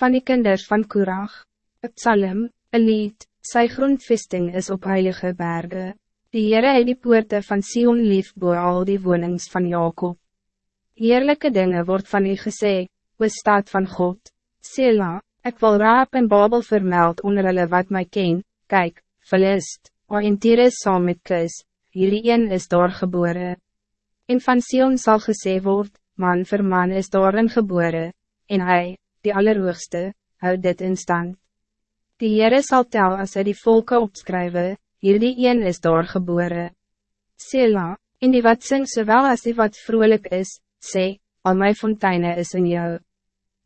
Van die kinders van Kurag, het Salem, een lied, sy grondvesting is op heilige bergen. Die Heere het die poorte van Sion lief boe al die wonings van Jacob. Heerlijke dingen wordt van u gesê, we staat van God. Sela, ik wil raap en babel vermeld onder hulle wat mij ken, kijk, Philist, o en Tyrus saam met Kus, hierdie een is daar geboren. En van Sion zal gesê word, man vir man is daarin geboren, en hij, die Allerhoogste, houdt dit in stand. Die Heere sal tel as hy die volke opskrywe, hierdie een is daar geboren. Sela, en die wat sing sowel as die wat vrolijk is, sê, al my fonteine is in jou.